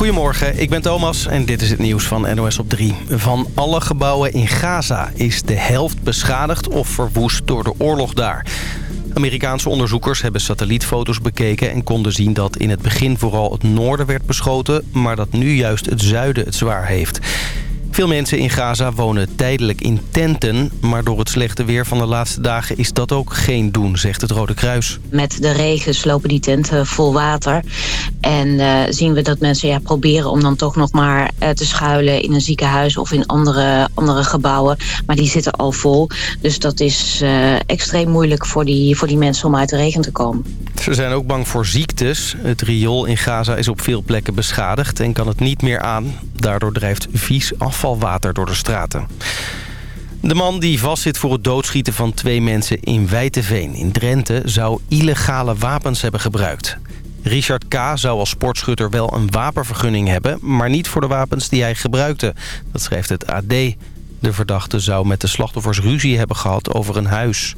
Goedemorgen, ik ben Thomas en dit is het nieuws van NOS op 3. Van alle gebouwen in Gaza is de helft beschadigd of verwoest door de oorlog daar. Amerikaanse onderzoekers hebben satellietfoto's bekeken... en konden zien dat in het begin vooral het noorden werd beschoten... maar dat nu juist het zuiden het zwaar heeft. Veel mensen in Gaza wonen tijdelijk in tenten... maar door het slechte weer van de laatste dagen is dat ook geen doen, zegt het Rode Kruis. Met de regen slopen die tenten vol water. En uh, zien we dat mensen ja, proberen om dan toch nog maar uh, te schuilen... in een ziekenhuis of in andere, andere gebouwen. Maar die zitten al vol. Dus dat is uh, extreem moeilijk voor die, voor die mensen om uit de regen te komen. Ze zijn ook bang voor ziektes. Het riool in Gaza is op veel plekken beschadigd en kan het niet meer aan. Daardoor drijft vies afvalwater door de straten. De man die vastzit voor het doodschieten van twee mensen in Wijteveen in Drenthe... zou illegale wapens hebben gebruikt. Richard K. zou als sportschutter wel een wapenvergunning hebben... maar niet voor de wapens die hij gebruikte. Dat schrijft het AD. De verdachte zou met de slachtoffers ruzie hebben gehad over een huis.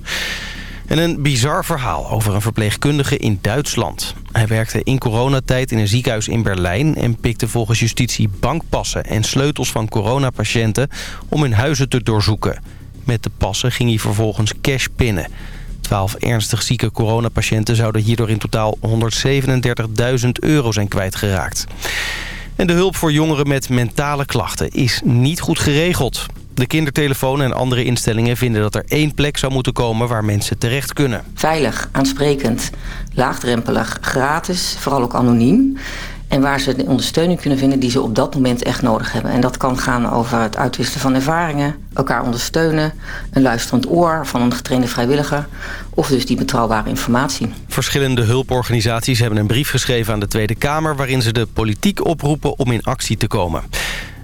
En een bizar verhaal over een verpleegkundige in Duitsland. Hij werkte in coronatijd in een ziekenhuis in Berlijn... en pikte volgens justitie bankpassen en sleutels van coronapatiënten... om hun huizen te doorzoeken. Met de passen ging hij vervolgens cash pinnen. Twaalf ernstig zieke coronapatiënten zouden hierdoor in totaal 137.000 euro zijn kwijtgeraakt. En de hulp voor jongeren met mentale klachten is niet goed geregeld. De kindertelefoon en andere instellingen vinden dat er één plek zou moeten komen waar mensen terecht kunnen. Veilig, aansprekend, laagdrempelig, gratis, vooral ook anoniem. En waar ze de ondersteuning kunnen vinden die ze op dat moment echt nodig hebben. En dat kan gaan over het uitwisselen van ervaringen, elkaar ondersteunen... een luisterend oor van een getrainde vrijwilliger... of dus die betrouwbare informatie. Verschillende hulporganisaties hebben een brief geschreven aan de Tweede Kamer... waarin ze de politiek oproepen om in actie te komen.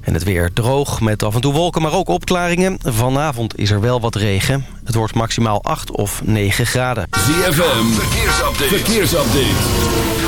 En het weer droog met af en toe wolken, maar ook opklaringen. Vanavond is er wel wat regen. Het wordt maximaal 8 of 9 graden. ZFM, verkeersupdate. verkeersupdate.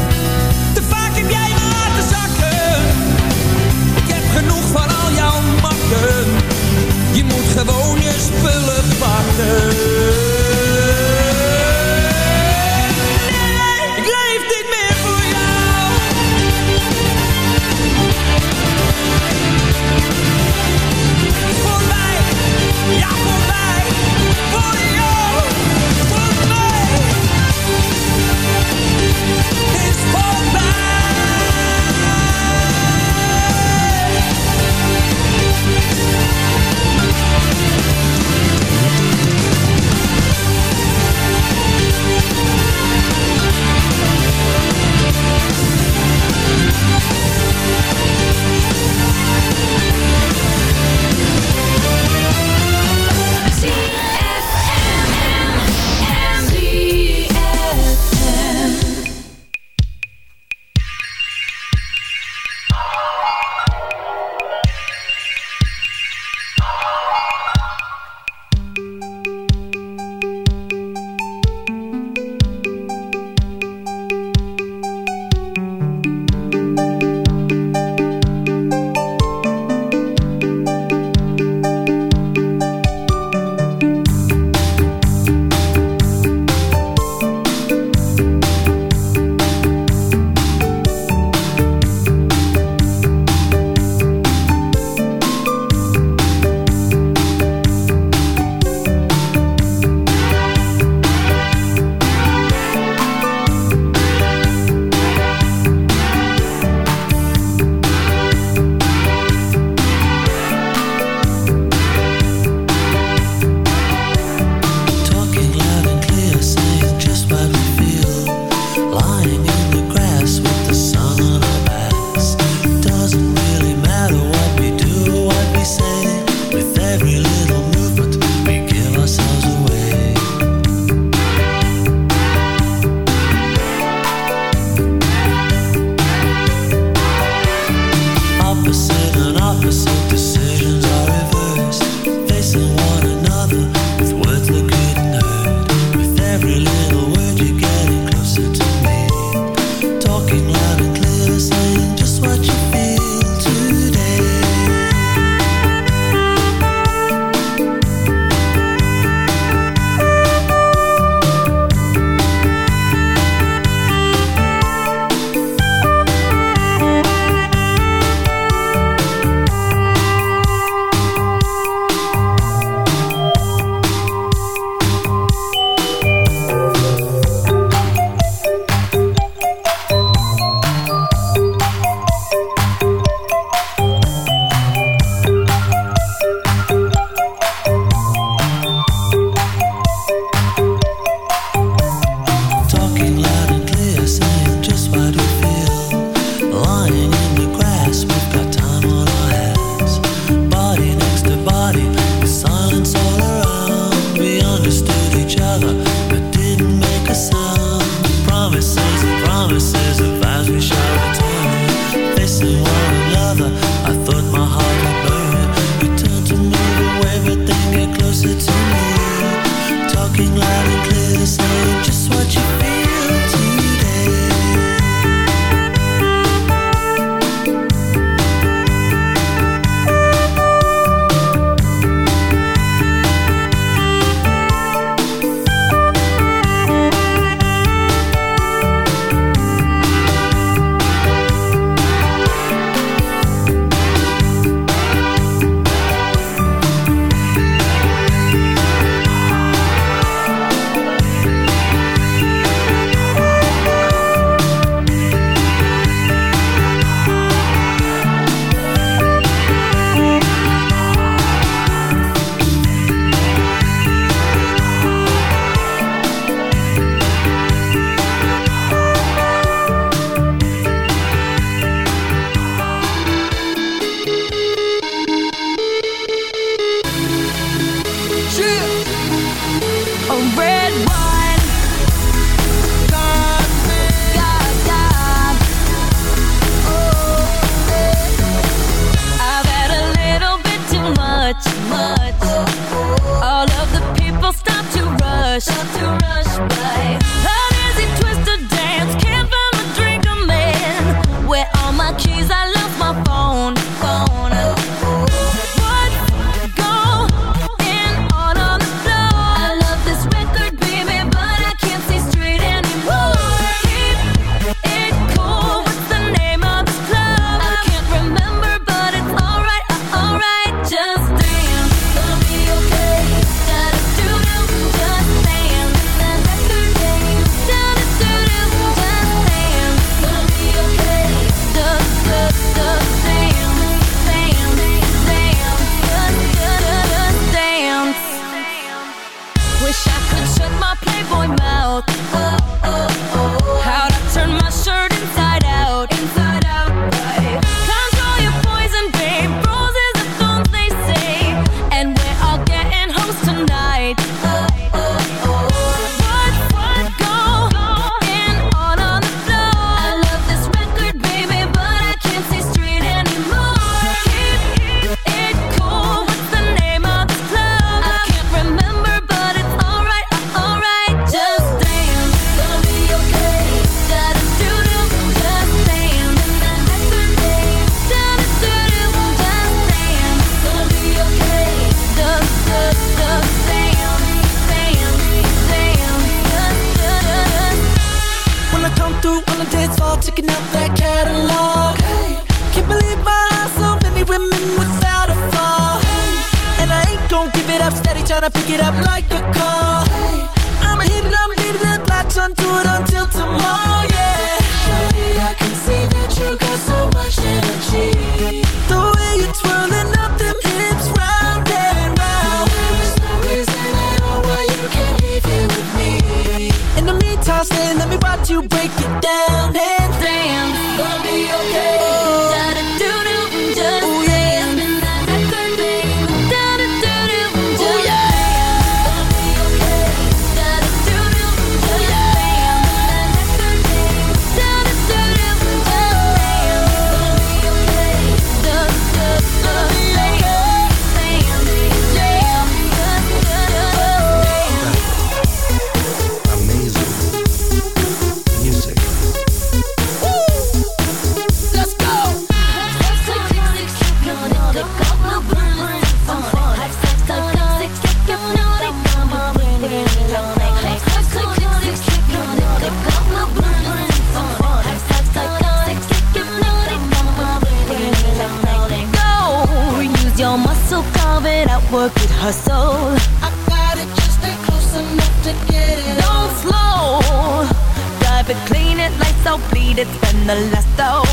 so bleed it spend the last though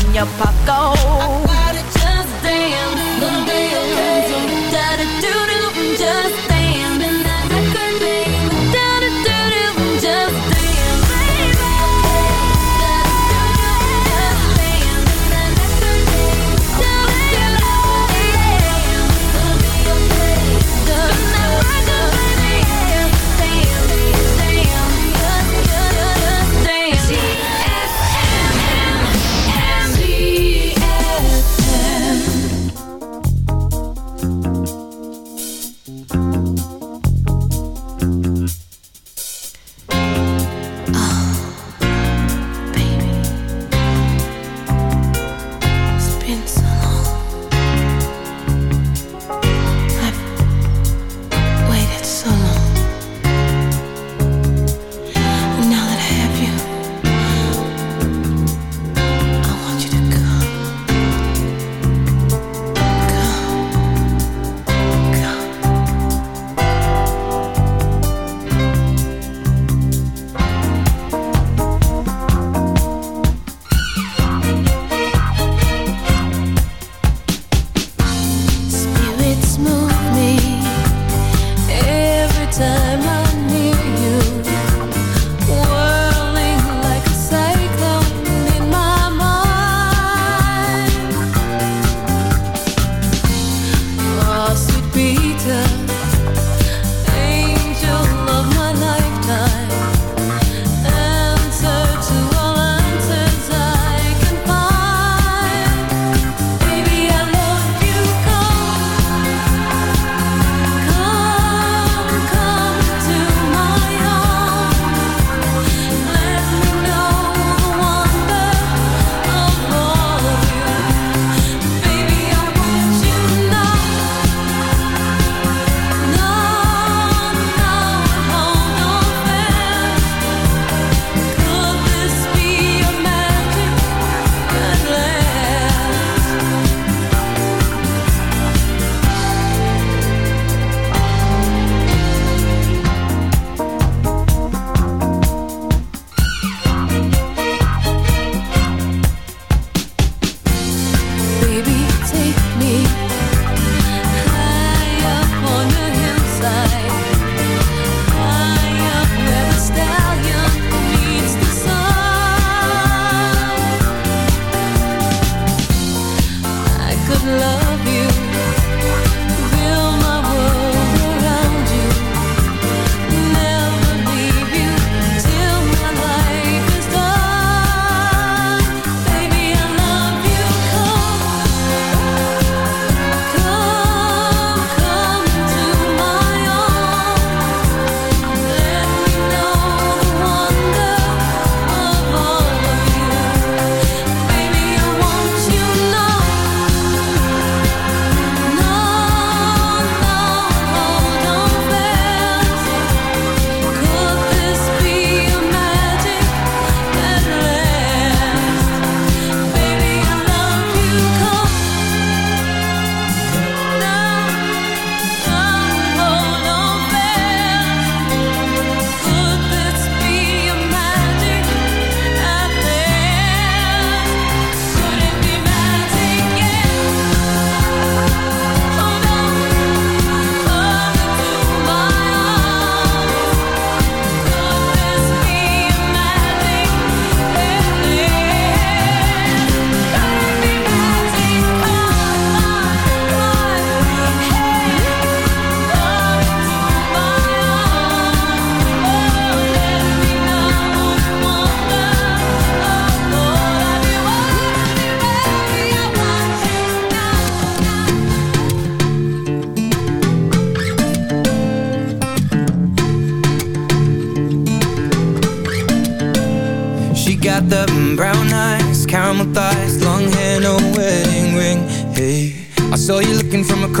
in your pocket. Just dance, dance, da da do do, just.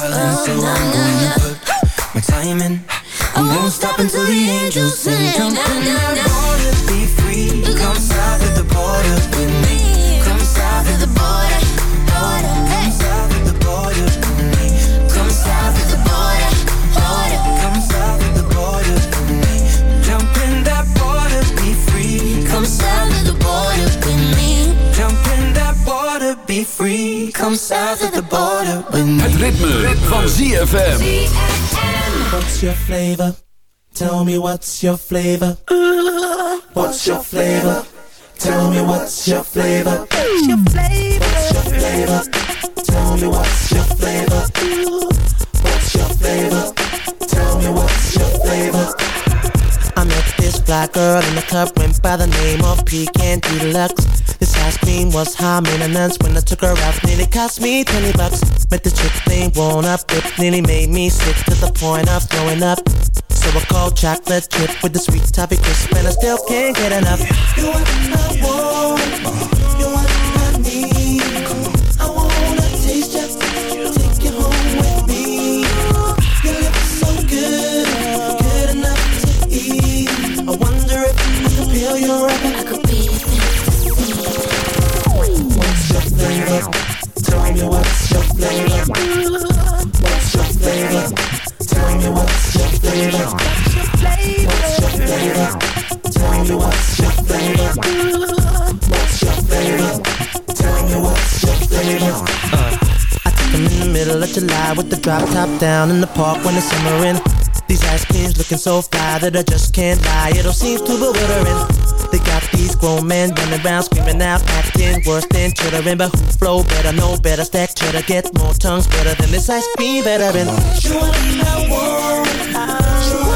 darling So I'm gonna put my time in I won't stop until the angels sing. Jump in that water, be free. Come south of the border with me south of the border with me Het ritme, van ZFM. What's your flavor? Tell me what's your flavor? What's your flavor? Tell me what's your flavor? What's your flavor? What's your flavor? Tell me what's your flavor? What's your flavor? Tell me what's your flavor? I met this black girl in the club, went by the name of Pecan Deluxe. This ice cream was high maintenance when I took her out, nearly cost me 20 bucks. Met the chick thing, blown up, it nearly made me sick to the point of throwing up. So I called chocolate chip with the sweet toffee crisp, and I still can't get enough. You are my want, you are Tell me what's your flavor? What's your flavor? Tell me what's your flavor? What's your flavor? Tell me what's your flavor? Tell me what's your flavor? I in the middle of July with the drop top down in the park when it's summerin'. These ice creams looking so fly that I just can't lie. It all seems too bewildering. They got these grown men running around screaming out, acting worse than chittering. But who flow better, know better, stack cheddar, get more tongues better than this ice cream veteran. You are my world.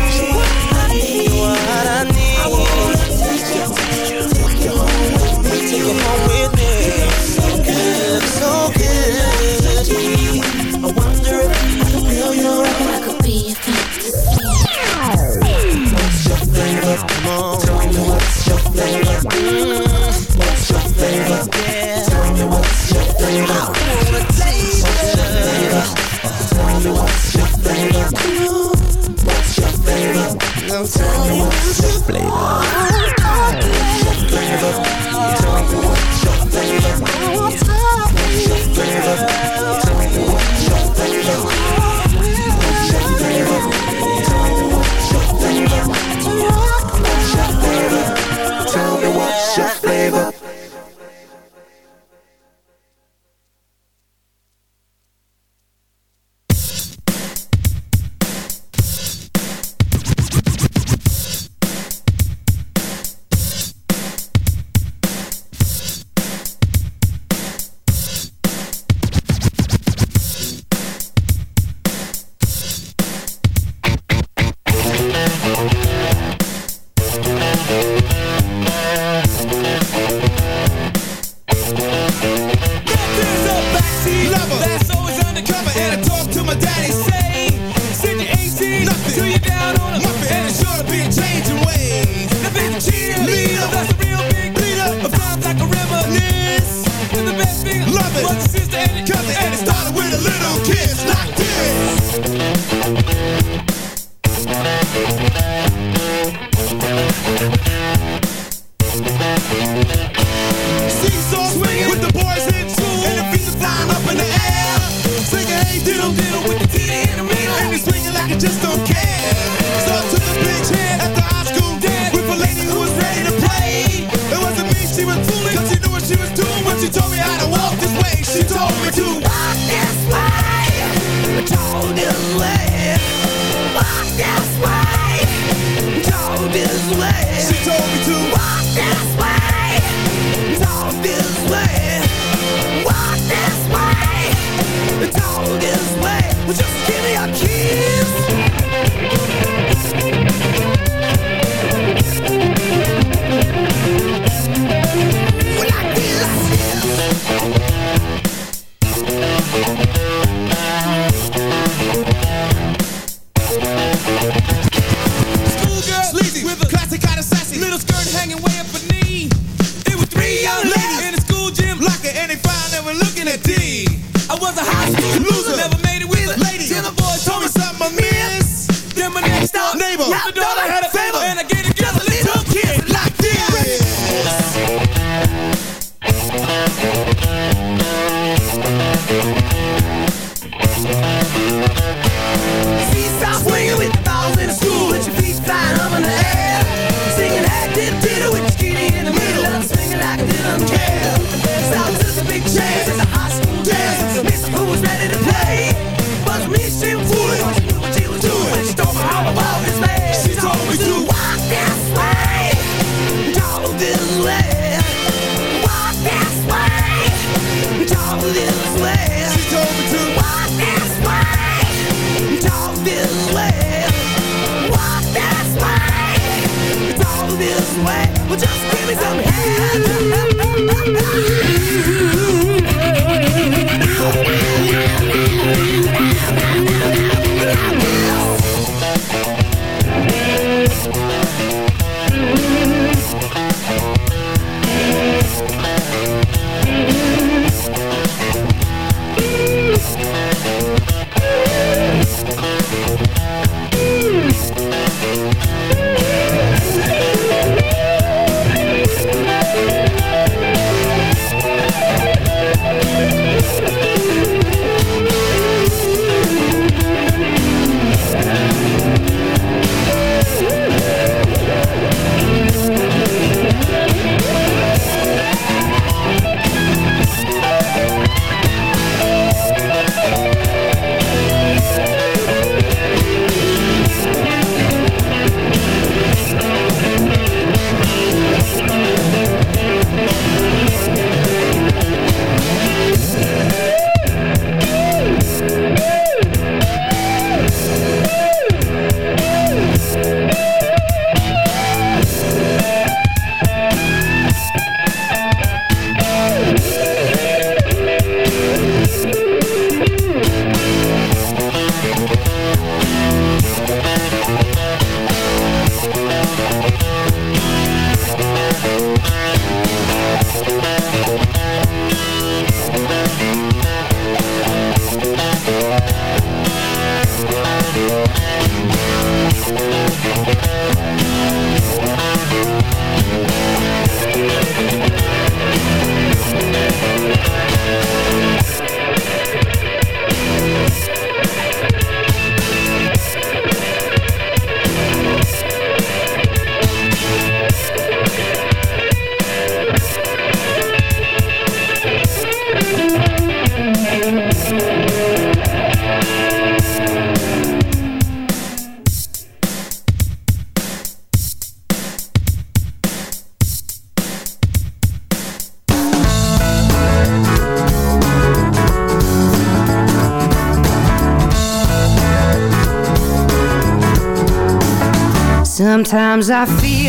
tell you. Play that. Sometimes I feel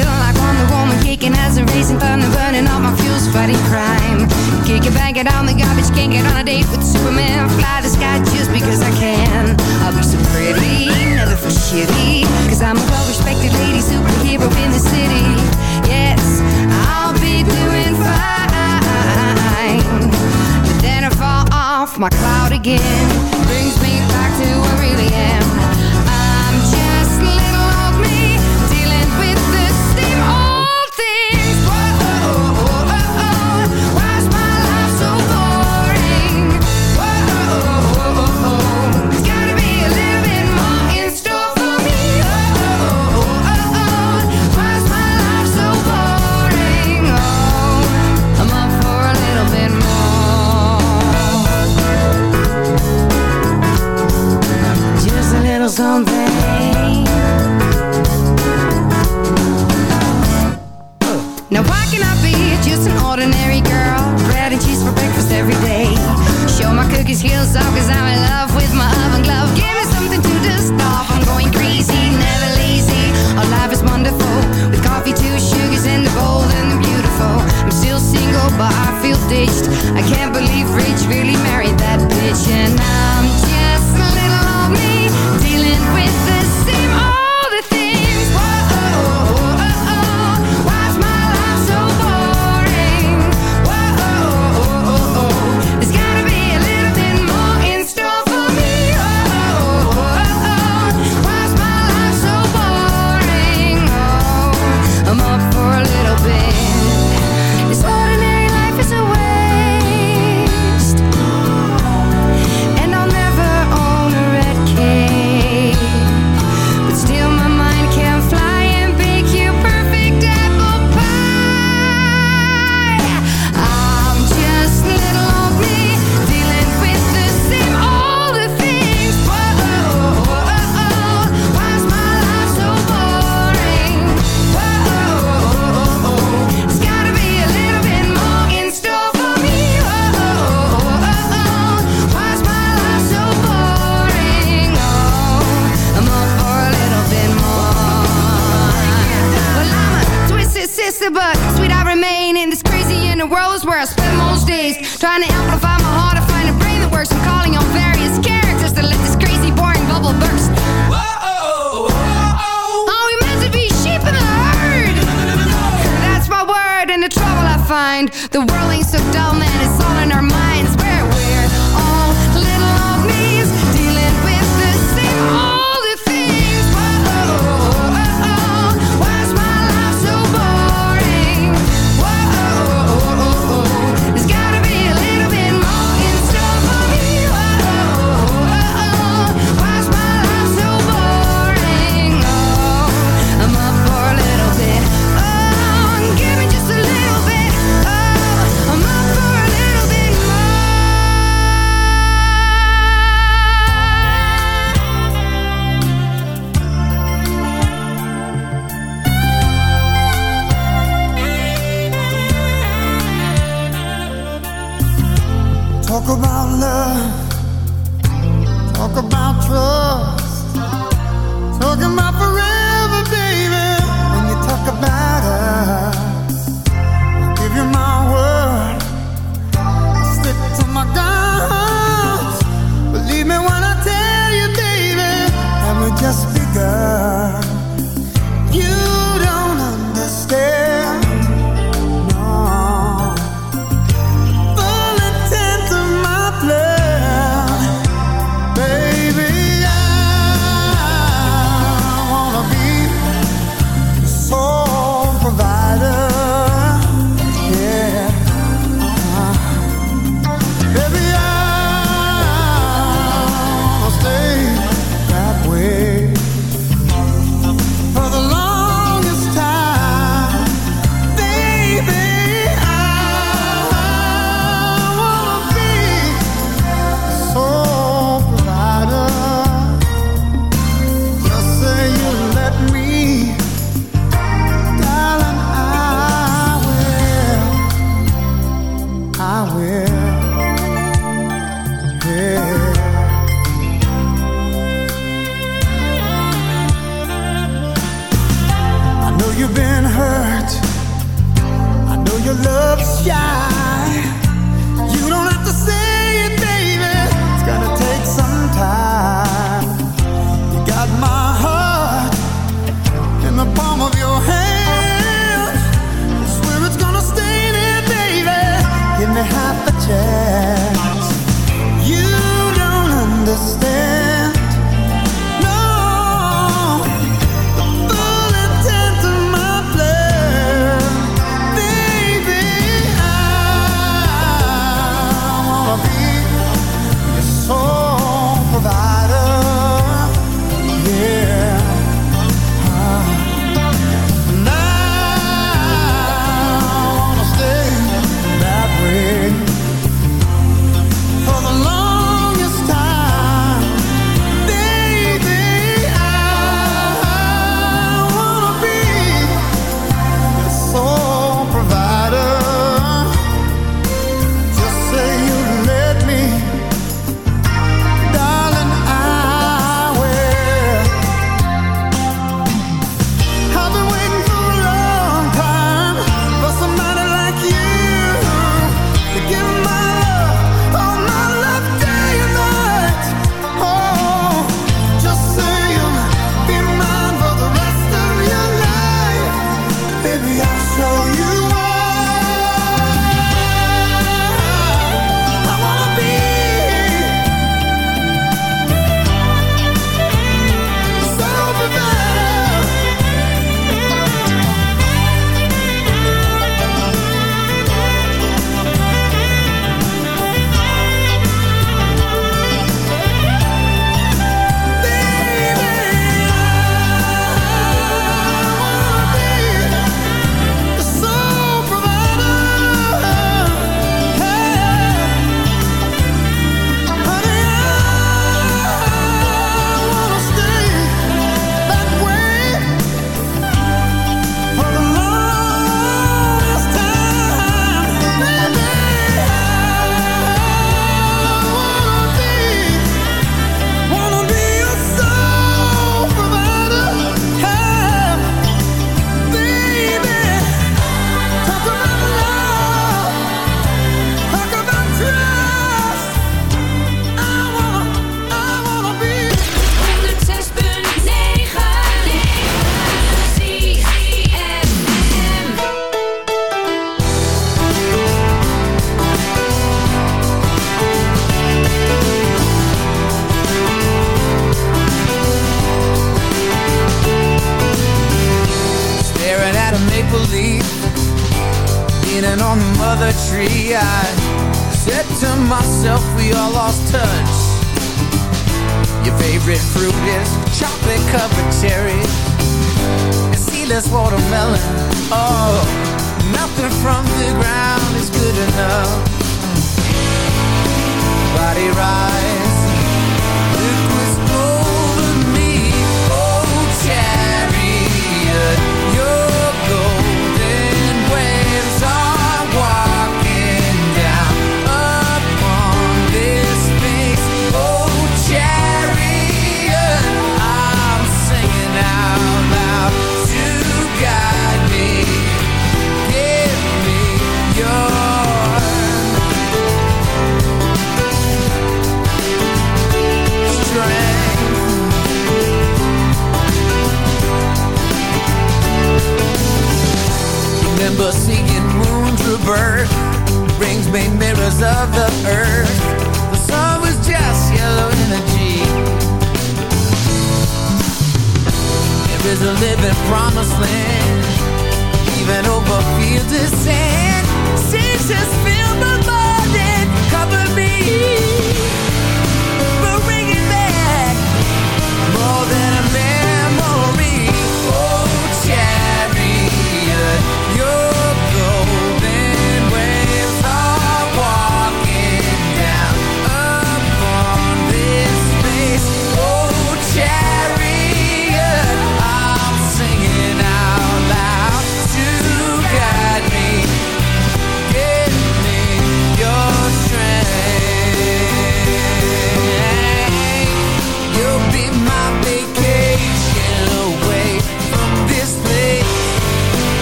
just